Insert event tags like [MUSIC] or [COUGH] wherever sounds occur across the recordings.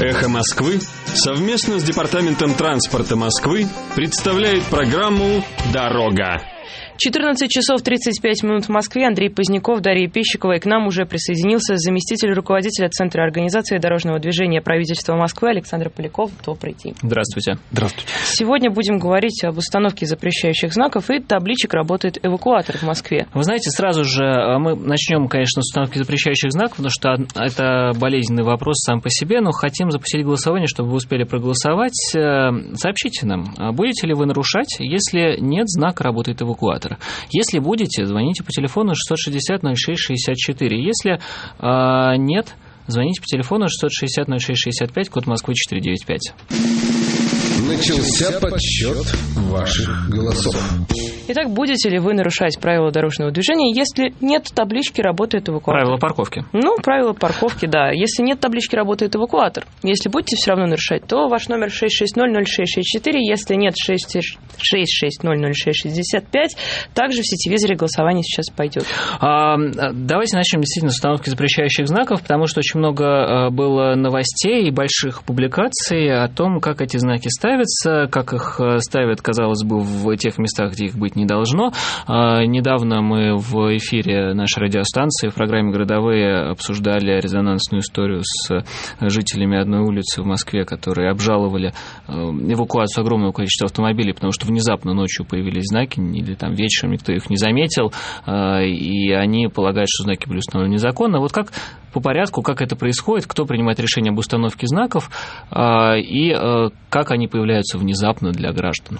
«Эхо Москвы» совместно с Департаментом транспорта Москвы представляет программу «Дорога». 14 часов 35 минут в Москве. Андрей Поздняков, Дарья Пищикова. И к нам уже присоединился заместитель руководителя Центра организации дорожного движения правительства Москвы Александр Поляков. Добрый день. Здравствуйте. Здравствуйте. Сегодня будем говорить об установке запрещающих знаков и табличек работает эвакуатор в Москве. Вы знаете, сразу же э, мы начнем, конечно, с установки запрещающих знаков, потому что это болезненный вопрос сам по себе, но хотим запустить голосование, чтобы вы успели проголосовать. Э, сообщите нам, а будете ли вы нарушать, если нет знака работает эвакуатор оператора. Если будете, звоните по телефону 660 06 64. Если э, нет, звоните по телефону 660 06 65, код Москвы 495. Начался подсчет ваших голосов. Итак, будете ли вы нарушать правила дорожного движения, если нет таблички «Работает эвакуатор»? Правила парковки. Ну, правила парковки, да. Если нет таблички «Работает эвакуатор», если будете все равно нарушать, то ваш номер 6600664, если нет 6600665, также в сетевизоре голосование сейчас пойдет. А, давайте начнем действительно с установки запрещающих знаков, потому что очень много а, было новостей и больших публикаций о том, как эти знаки ставятся, как их а, ставят, казалось бы, в тех местах, где их быть не должно. А, недавно мы в эфире нашей радиостанции в программе «Городовые» обсуждали резонансную историю с жителями одной улицы в Москве, которые обжаловали эвакуацию огромного количества автомобилей, потому что внезапно ночью появились знаки, или там вечером никто их не заметил, э, и они полагают, что знаки были установлены незаконно. Вот как по порядку, как это происходит, кто принимает решение об установке знаков, э, и э, как они появляются внезапно для граждан?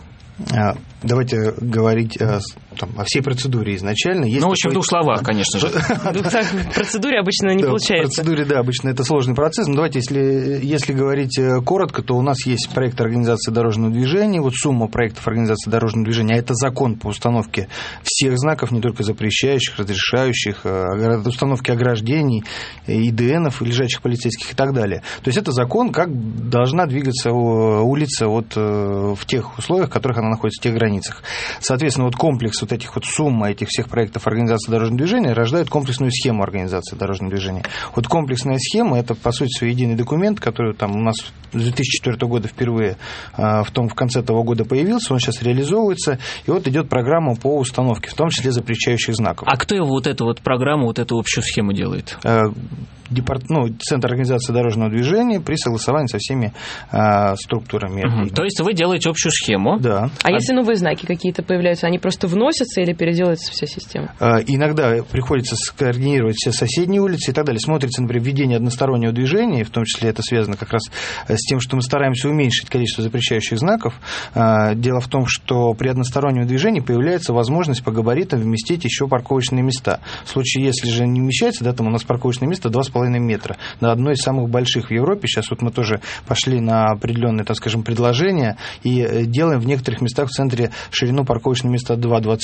А, давайте говорить о, там, о всей процедуре изначально. Есть ну, в общем, в двух словах, конечно же. [LAUGHS] В процедуре обычно не получается. В процедуре, да, обычно это сложный процесс. Но давайте, если, если говорить э, коротко, то у нас есть проект организации дорожного движения. Вот сумма проектов организации дорожного движения, а это закон по установке всех знаков, не только запрещающих, разрешающих, э, установки ограждений, ИДНов, лежачих полицейских и так далее. То есть это закон, как должна двигаться улица вот э, в тех условиях, в которых она находится в тех границах. Соответственно, вот комплекс вот этих вот сумм этих всех проектов организации дорожного движения рождает комплексную схему организации дорожного движения. Вот комплексная схема – это, по сути, свой единый документ, который там у нас с 2004 года впервые а, в том в конце того года появился, он сейчас реализовывается, и вот идет программа по установке, в том числе запрещающих знаков. А кто его вот эту вот программу, вот эту общую схему делает? А, департ, ну, Центр организации дорожного движения при согласовании со всеми э, структурами. Угу. То есть вы делаете общую схему? Да. А, а если новые знаки какие-то появляются, они просто вносятся или переделывается вся система? Э, иногда приходится скоординировать все соседние улицы и так далее. Смотрится, например, введение одностороннего движения, в том числе это связано как раз с тем, что мы стараемся уменьшить количество запрещающих знаков. Э, дело в том, что при одностороннем движении появляется возможность по габаритам вместить еще парковочные места. В случае, если же не вмещается, да, там у нас парковочное место 2,5 2,5 метра. На одной из самых больших в Европе. Сейчас вот мы тоже пошли на определенные, так скажем, предложения и э, делаем в некоторых местах в центре ширину парковочных места 2,25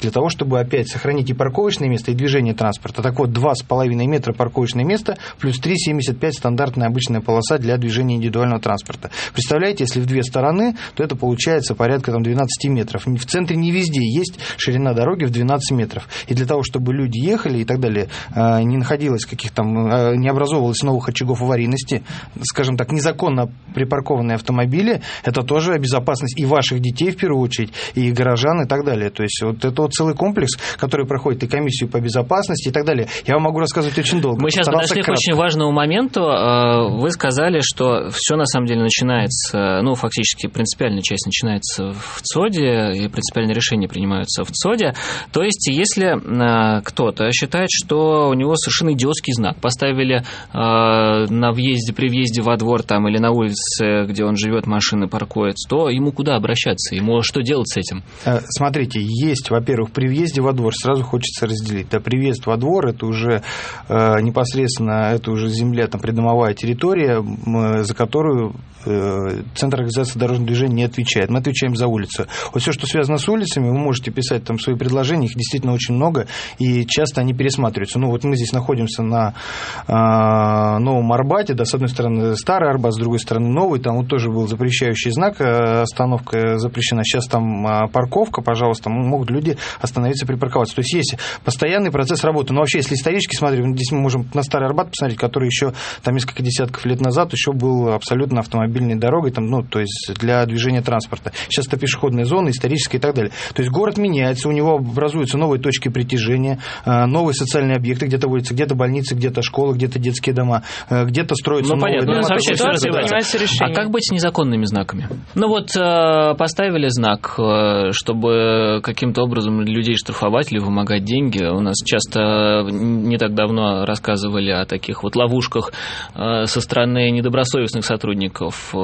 для того, чтобы опять сохранить и парковочное место, и движение транспорта. Так вот, 2,5 метра парковочное место плюс 3,75 стандартная обычная полоса для движения индивидуального транспорта. Представляете, если в две стороны, то это получается порядка там, 12 метров. В центре не везде есть ширина дороги в 12 метров. И для того, чтобы люди ехали и так далее, э, не находилось каких там Э, не образовывалось новых очагов аварийности, скажем так, незаконно припаркованные автомобили, это тоже безопасность и ваших детей в первую очередь, и горожан и так далее. То есть вот это вот целый комплекс, который проходит и комиссию по безопасности и так далее. Я вам могу рассказывать очень долго. Мы сейчас подошли к очень важному моменту. Э, вы сказали, что все на самом деле начинается, ну, фактически принципиальная часть начинается в ЦОДе, и принципиальные решения принимаются в ЦОДе. То есть, если э, кто-то считает, что у него совершенно идиотский знак, поставили э, на въезде, при въезде во двор там или на улице, где он живет, машины паркуется, то ему куда обращаться? Ему что делать с этим? Смотрите, есть, во-первых, при въезде во двор сразу хочется разделить. Да, при во двор это уже э, непосредственно, это уже земля, там придомовая территория, за которую э, Центр организации дорожного движения не отвечает. Мы отвечаем за улицу. Вот все, что связано с улицами, вы можете писать там свои предложения, их действительно очень много, и часто они пересматриваются. Ну, вот мы здесь находимся на Новом Арбате, да, с одной стороны старый Арбат, с другой стороны новый, там вот тоже был запрещающий знак, остановка запрещена, сейчас там парковка, пожалуйста, могут люди остановиться, припарковаться. То есть есть постоянный процесс работы. Но вообще, если исторически смотреть, здесь мы можем на старый Арбат посмотреть, который еще там несколько десятков лет назад еще был абсолютно автомобильной дорогой, там, ну, то есть для движения транспорта. Сейчас это пешеходная зона, историческая и так далее. То есть город меняется, у него образуются новые точки притяжения, э, новые социальные объекты, где-то вводятся, где-то больницы, где-то школы, где-то детские дома, э, где-то строятся ну, новые понятно. дома. Ну, ситуация, а как быть с незаконными знаками? Ну вот э, поставили знак, чтобы каким-то образом людей штрафовать или вымогать деньги. У нас часто не так давно рассказывали о таких вот ловушках со стороны недобросовестных сотрудников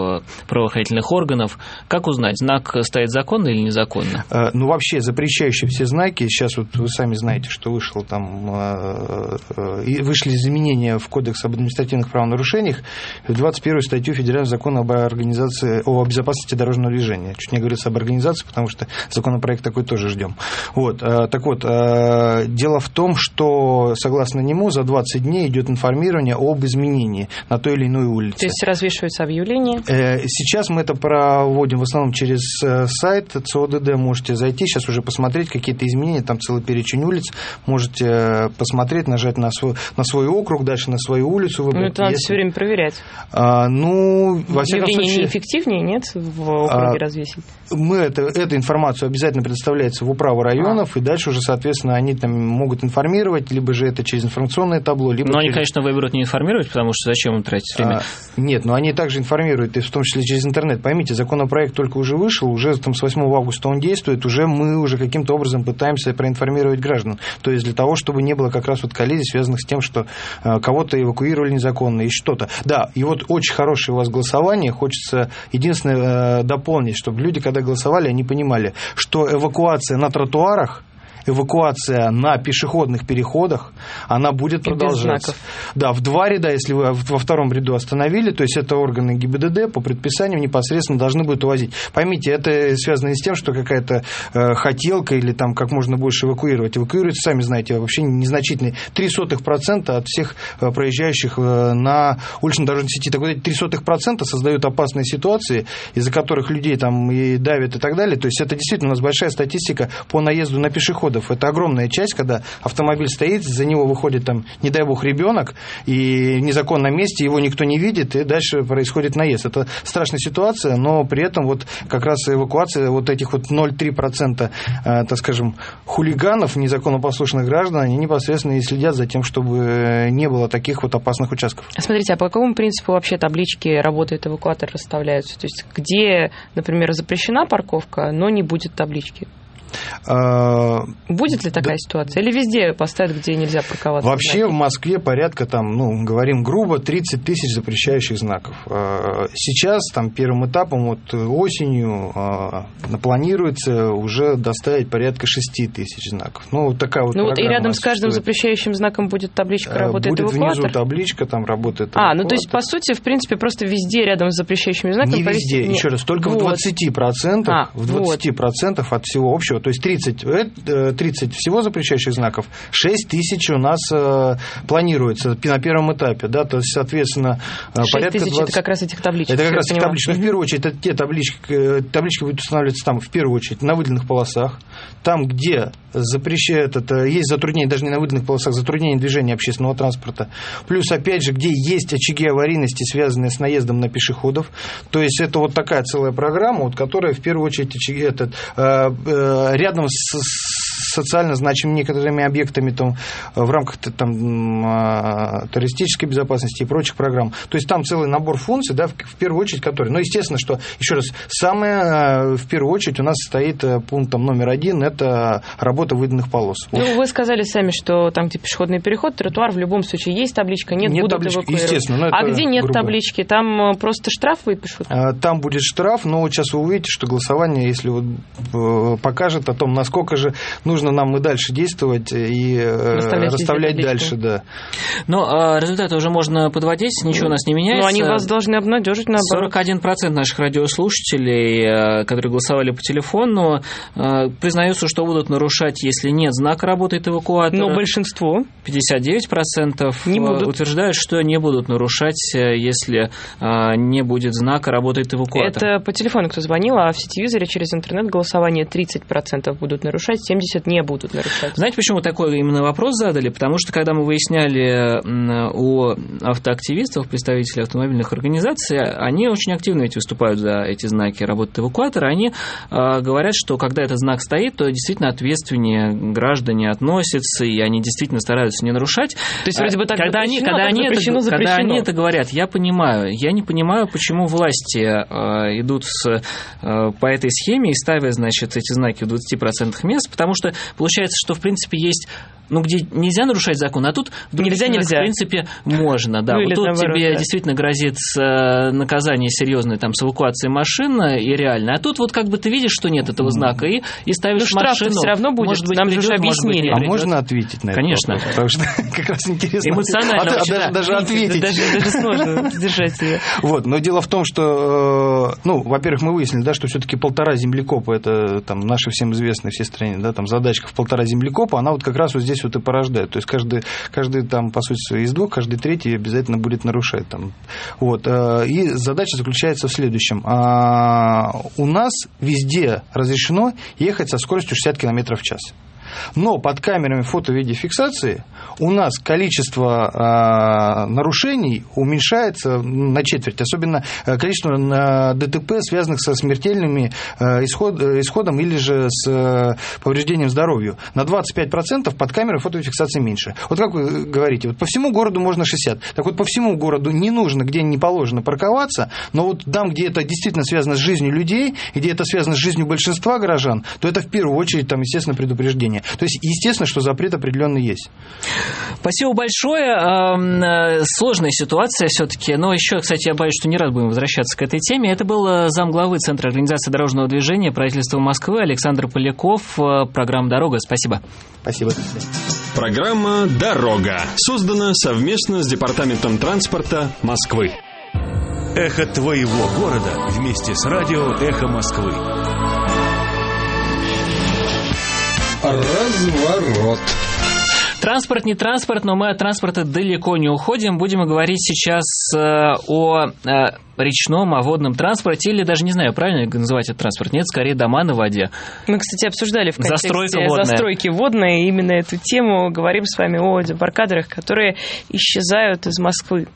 правоохранительных органов. Как узнать, знак стоит законно или незаконно? Э, ну, вообще, запрещающие все знаки, сейчас вот вы сами знаете, что вышло там, э, э, вышли изменения в Кодекс об административных правонарушениях, в 21 статью Федерального закона об организации, о безопасности дорожного движения. Чуть не говорится об организации, потому что законопроект такой тоже ждем. Вот, так вот, дело в том, что, согласно нему, за 20 дней идет информирование об изменении на той или иной улице. То есть развешиваются объявления? Сейчас мы это проводим в основном через сайт ЦОДД, можете зайти, сейчас уже посмотреть какие-то изменения, там целый перечень улиц, можете посмотреть, нажать на свой, на свой округ, дальше на свою улицу выбрать. Ну, это надо Если... все время проверять. А, ну, во всяком Явление случае... неэффективнее, нет, в округе а, развесить? Мы это, эту информацию обязательно предоставляется в управу районов, а. и дальше уже, соответственно, они там могут информировать, либо же это через информационное табло, либо... Но через... они, конечно, выберут не информировать, потому что зачем им тратить время? А, нет, но они также информируют, и в том числе через интернет. Поймите, законопроект только уже вышел, уже там, с 8 августа он действует, уже мы уже каким-то образом пытаемся проинформировать граждан. То есть для того, чтобы не было как раз вот коллизий, связанных с тем, что э, кого-то эвакуировали незаконно и что-то. Да, и вот очень хорошее у вас голосование, хочется единственное э, дополнить, чтобы люди, когда голосовали, они понимали, что эвакуация на тротуарах эвакуация на пешеходных переходах, она будет продолжаться. Да, в два ряда, если вы во втором ряду остановили, то есть это органы ГИБДД по предписанию непосредственно должны будут увозить. Поймите, это связано не с тем, что какая-то э, хотелка или там как можно больше эвакуировать. Эвакуируется, сами знаете, вообще незначительный 0,03% от всех э, проезжающих э, на улично-дорожной сети. Так вот эти 0,03% создают опасные ситуации, из-за которых людей там и давят и так далее. То есть это действительно у нас большая статистика по наезду на пешеходов пешеходов. Это огромная часть, когда автомобиль стоит, за него выходит там, не дай бог, ребенок, и в незаконном месте его никто не видит, и дальше происходит наезд. Это страшная ситуация, но при этом вот как раз эвакуация вот этих вот 0,3%, э, так скажем, хулиганов, незаконнопослушных граждан, они непосредственно и следят за тем, чтобы не было таких вот опасных участков. Смотрите, а по какому принципу вообще таблички работают эвакуатор расставляются? То есть где, например, запрещена парковка, но не будет таблички? А, Будет ли такая да, ситуация? Или везде поставят, где нельзя парковаться? Вообще знаки? в Москве порядка, там, ну, говорим грубо, 30 тысяч запрещающих знаков. А, сейчас там первым этапом вот осенью а, планируется уже доставить порядка 6 тысяч знаков. Ну, вот такая вот Ну, вот и рядом с каждым запрещающим знаком будет табличка «Работает будет эвакуатор»? внизу табличка, там работает А, ну, то есть, по сути, в принципе, просто везде рядом с запрещающими знаками... Не везде, повесить... еще раз, только вот. в 20%, а, в 20% вот. от всего общего то есть 30, 30 э, всего запрещающих знаков, 6 тысяч у нас э, планируется на первом этапе, да, то есть, соответственно, 6 э, порядка тысяч 20... это как раз этих табличек. Это как раз этих табличек. Но в первую очередь, это те таблички, таблички будут устанавливаться там, в первую очередь, на выделенных полосах, там, где запрещает это, есть затруднение, даже не на выделенных полосах, затруднение движения общественного транспорта. Плюс, опять же, где есть очаги аварийности, связанные с наездом на пешеходов. То есть это вот такая целая программа, вот, которая в первую очередь этот, рядом с социально значимыми некоторыми объектами там, в рамках там, а, террористической безопасности и прочих программ. То есть там целый набор функций, да, в, первую очередь, которые... Но, естественно, что, еще раз, самое а, в первую очередь у нас стоит э, пунктом номер один – это работа выданных полос. Ну, вот. вы сказали сами, что там, где пешеходный переход, тротуар в любом случае есть табличка, нет, нет будут таблички, эвакуировать. Естественно, а где нет грубо. таблички? Там э, просто штраф выпишут? Там будет штраф, но сейчас вы увидите, что голосование, если вот э, покажет о том, насколько же... Ну, нужно нам и дальше действовать и расставлять, расставлять дальше, да. Но а, результаты уже можно подводить, ничего у нас не меняется. Но они вас должны обнадежить наоборот. 41% наших радиослушателей, которые голосовали по телефону, признаются, что будут нарушать, если нет знака работает эвакуатора. Но большинство. 59% не будут. утверждают, что не будут нарушать, если не будет знака работает эвакуатор. Это по телефону кто звонил, а в сетевизоре через интернет голосование 30% будут нарушать, 70% не будут нарушать. Знаете, почему такой именно вопрос задали? Потому что, когда мы выясняли у автоактивистов, представителей автомобильных организаций, они очень активно ведь выступают за эти знаки работы эвакуатора. Они а, говорят, что когда этот знак стоит, то действительно ответственнее граждане относятся, и они действительно стараются не нарушать. То есть вроде бы так когда они, когда, они запрещено, это, когда они это говорят, я понимаю. Я не понимаю, почему власти э, идут с, э, по этой схеме и ставят, значит, эти знаки в 20% мест, потому что получается, что, в принципе, есть ну, где нельзя нарушать закон, а тут нельзя, нельзя. в принципе, можно, да. Ну, вот тут наоборот, тебе да. действительно грозит э, наказание серьезное там с эвакуацией машины и реально. А тут вот как бы ты видишь, что нет этого знака, и, и ставишь ну, машину. все равно будет, может быть, нам придет, же может быть, объяснили. А можно ответить на это? Конечно. вопрос? Потому что [LAUGHS] как раз интересно. Эмоционально А, очень, даже, да. даже ответить. Даже, даже сложно держать себя. [LAUGHS] Вот, но дело в том, что, э, ну, во-первых, мы выяснили, да, что все-таки полтора землекопа, это там наши всем известные всей стране, да, там задачка в полтора землекопа, она вот как раз вот здесь вот и порождает. То есть каждый, каждый там, по сути, из двух, каждый третий обязательно будет нарушать. Там. Вот. э, И задача заключается в следующем. А, У нас везде разрешено ехать со скоростью 60 км в час. Но под камерами фото-видеофиксации у нас количество э, нарушений уменьшается на четверть, особенно э, количество на ДТП, связанных со смертельными э, исход, э, исходом или же с э, повреждением здоровью. На 25% под камерой фото-фиксации меньше. Вот как вы говорите, вот по всему городу можно 60. Так вот по всему городу не нужно, где не положено парковаться, но вот там, где это действительно связано с жизнью людей, где это связано с жизнью большинства горожан, то это в первую очередь, там, естественно, предупреждение. То есть, естественно, что запрет определенный есть. Спасибо большое. Эм, э, Сложная ситуация все-таки, но еще, кстати, я боюсь, что не раз будем возвращаться к этой теме. Это был э, замглавы Центра организации дорожного движения правительства Москвы Александр Поляков. Э, Программа «Дорога». Спасибо. Спасибо. Программа «Дорога» создана совместно с Департаментом транспорта Москвы. Эхо твоего города вместе с радио «Эхо Москвы». Разворот. Транспорт не транспорт, но мы от транспорта далеко не уходим. Будем говорить сейчас э, о э, речном, о водном транспорте, или даже не знаю, правильно называть это транспорт. Нет, скорее дома на воде. Мы, кстати, обсуждали в контексте Застройка водная. застройки водной именно эту тему. Говорим с вами о дебаркадерах, которые исчезают из Москвы.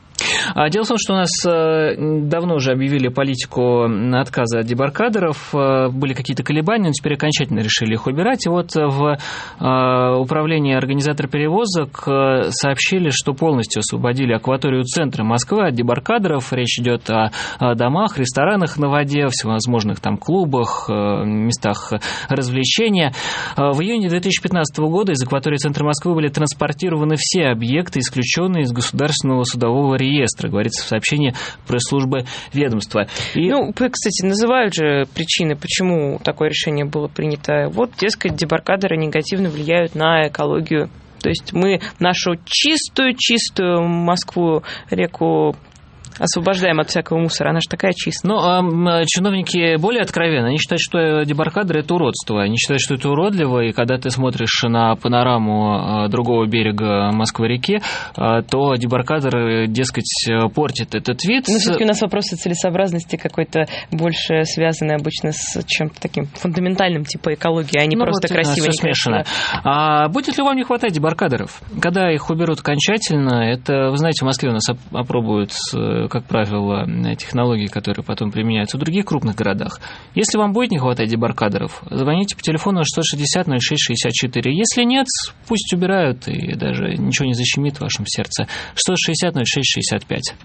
А Дело в том, что у нас э, давно уже объявили политику отказа от дебаркадеров, э, были какие-то колебания, но теперь окончательно решили их убирать. И вот в э, управлении организатор перевозок сообщили, что полностью освободили акваторию центра Москвы от дебаркадеров. Речь идет о, домах, ресторанах на воде, всевозможных там клубах, местах развлечения. В июне 2015 года из акватории центра Москвы были транспортированы все объекты, исключенные из государственного судового реестра, говорится в сообщении пресс-службы ведомства. И Ну, кстати, называют же причины, почему такое решение было принято. Вот, дескать, дебаркадеры негативно влияют на экологию. То есть мы нашу чистую-чистую Москву, реку освобождаем от всякого мусора. Она же такая чистая. Ну, а м, чиновники более откровенны. Они считают, что дебаркадеры – это уродство. Они считают, что это уродливо, и когда ты смотришь на панораму э, другого берега Москвы-реки, э, то дебаркадеры, дескать, э, портят этот вид. Но все-таки у нас вопросы целесообразности какой-то больше связаны обычно с чем-то таким фундаментальным, типа экологии, а не Ну, просто вот, красиво. Все смешано. А будет ли вам не хватать дебаркадеров? Когда их уберут окончательно, это, вы знаете, в Москве у нас оп- опробуют, э, как правило, технологии, которые потом применяются в других крупных городах. Если вам будет не хватать дебаркадеров, звоните по телефону 660 06 64. Если нет, пусть убирают, и даже ничего не защемит в вашем сердце. 660 06 65.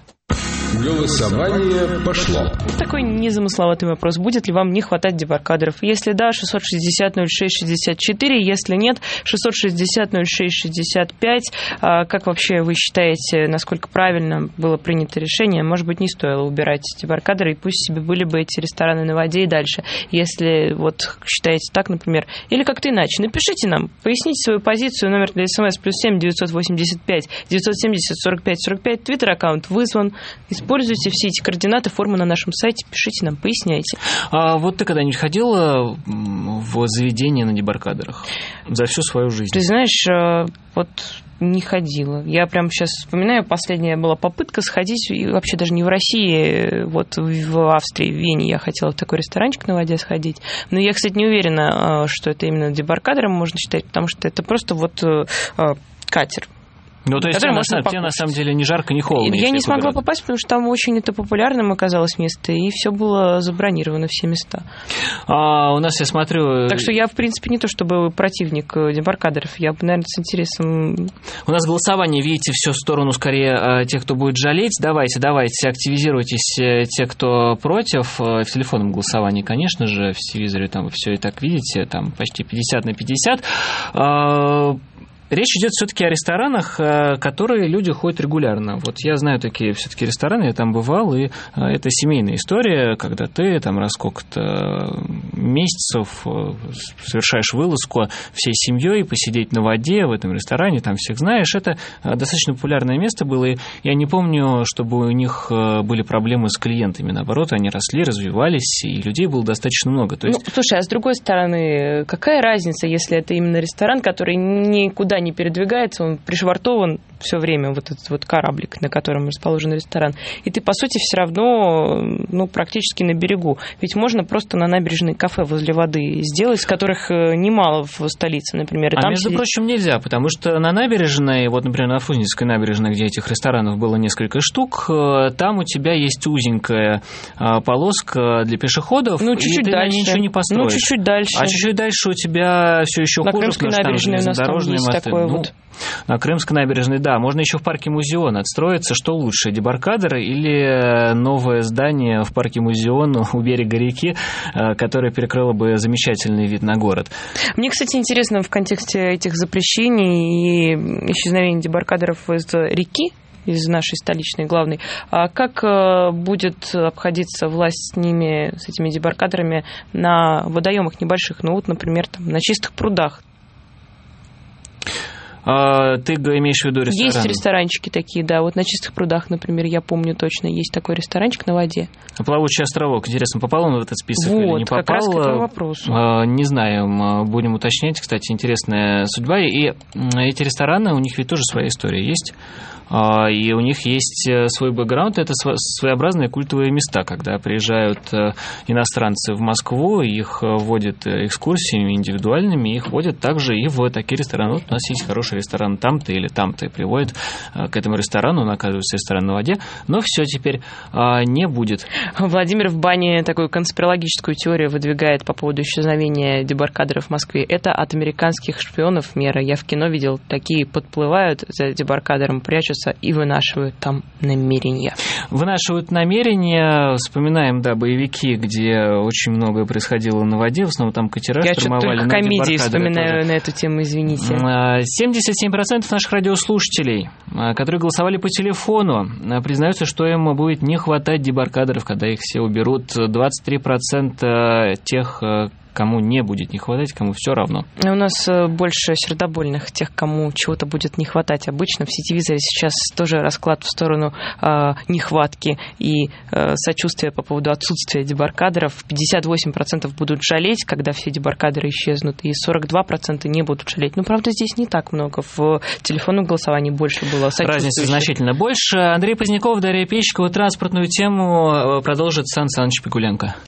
Голосование пошло. Такой незамысловатый вопрос. Будет ли вам не хватать дебаркадеров? Если да, 660-06-64. Если нет, 660-06-65. А как вообще вы считаете, насколько правильно было принято решение? Может быть, не стоило убирать дебаркадеры, и пусть себе были бы эти рестораны на воде и дальше. Если вот считаете так, например, или как-то иначе, напишите нам, поясните свою позицию. Номер для смс плюс 7 985 970 45 45. Твиттер аккаунт вызван. Используйте все эти координаты, формы на нашем сайте, пишите нам, поясняйте. А вот ты когда-нибудь ходила в заведение на дебаркадерах за всю свою жизнь? Ты знаешь, э, вот не ходила. Я прям сейчас вспоминаю, последняя была попытка сходить, и вообще даже не в России, вот в Австрии, в Вене я хотела в такой ресторанчик на воде сходить. Но я, кстати, не уверена, э, что это именно дебаркадером можно считать, потому что это просто вот э, катер ну, то есть тебе на, тебе на самом деле не жарко, не холодно. Я не смогла градусов. попасть, потому что там очень это популярным оказалось место, и все было забронировано, все места. А, у нас, я смотрю... Так что я, в принципе, не то чтобы противник э, дебаркадеров, я бы, наверное, с интересом... У нас голосование, видите, все в сторону скорее э, тех, кто будет жалеть. Давайте, давайте, активизируйтесь э, те, кто против. В телефонном голосовании, конечно же, в телевизоре там вы все и так видите, там почти 50 на 50 Речь идет все-таки о ресторанах, э, которые люди ходят регулярно. Вот я знаю такие все-таки рестораны, я там бывал, и э, это семейная история, когда ты там раз сколько-то месяцев э, совершаешь вылазку всей семьей, посидеть на воде в этом ресторане, там всех знаешь. Это достаточно популярное место было, и я не помню, чтобы у них были проблемы с клиентами. Наоборот, они росли, развивались, и людей было достаточно много. То есть... Ну, слушай, а с другой стороны, какая разница, если это именно ресторан, который никуда не передвигается, он пришвартован все время, вот этот вот кораблик, на котором расположен ресторан. И ты, по сути, все равно ну, практически на берегу. Ведь можно просто на набережной кафе возле воды сделать, которых э, немало в столице, например. И а там между сидеть... прочим, нельзя, потому что на набережной, вот, например, на Фрунзенской набережной, где этих ресторанов было несколько штук, э, там у тебя есть узенькая а, полоска для пешеходов, ну, чуть-чуть и ты дальше. ничего не построишь. Ну, чуть-чуть дальше. А чуть-чуть дальше у тебя все еще на хуже, Крымской потому что там есть мосты. Ну, вот. На Крымской набережной, да. Можно еще в парке Музеон отстроиться. Что лучше, дебаркадер или новое здание в парке Музеон у берега реки, э, которое перекрыло бы замечательный вид на город? Мне, кстати, интересно в контексте этих запрещений и исчезновения дебаркадеров из реки, из нашей столичной главной. А как э, будет обходиться власть с ними, с этими дебаркадерами на водоемах небольших? Ну вот, например, там, на чистых прудах. А, ты имеешь в виду рестораны? Есть ресторанчики такие, да. Вот на Чистых прудах, например, я помню точно, есть такой ресторанчик на воде. А плавучий островок, интересно, попал он в этот список вот, или не попал? как раз к этому вопросу. А, не знаю, будем уточнять. Кстати, интересная судьба. И эти рестораны, у них ведь тоже своя история есть. А, и у них есть э, свой бэкграунд, это своеобразные культовые места, когда приезжают э, иностранцы в Москву, их э, водят экскурсиями индивидуальными, их водят также и в такие рестораны. Вот у нас есть хороший ресторан там-то или там-то, и приводят к этому ресторану, он оказывается ресторан на воде, но все теперь а, не будет. Владимир в бане такую конспирологическую теорию выдвигает по поводу исчезновения дебаркадеров в Москве. Это от американских шпионов мера. Я в кино видел, такие подплывают за дебаркадером, прячутся и вынашивают там намерения. Вынашивают намерения, вспоминаем, да, боевики, где очень многое происходило на воде, в основном там катера Я штурмовали. Я комедии вспоминаю тоже. на эту тему, извините. 77% а, наших радиослушателей, а, которые голосовали по телефону, а, признаются, что им будет не хватать дебаркадеров, когда их все уберут. 23% тех, кому не будет не хватать, кому все равно. У нас э, больше сердобольных, тех, кому чего-то будет не хватать. Обычно в сетевизоре сейчас тоже расклад в сторону э, нехватки и э, сочувствия по поводу отсутствия дебаркадеров. 58% будут жалеть, когда все дебаркадеры исчезнут, и 42% не будут жалеть. Ну, правда, здесь не так много. В телефонном голосовании больше было Разница значительно больше. Андрей Поздняков, Дарья Печкова. Транспортную тему э, продолжит Сан Саныч Пикуленко.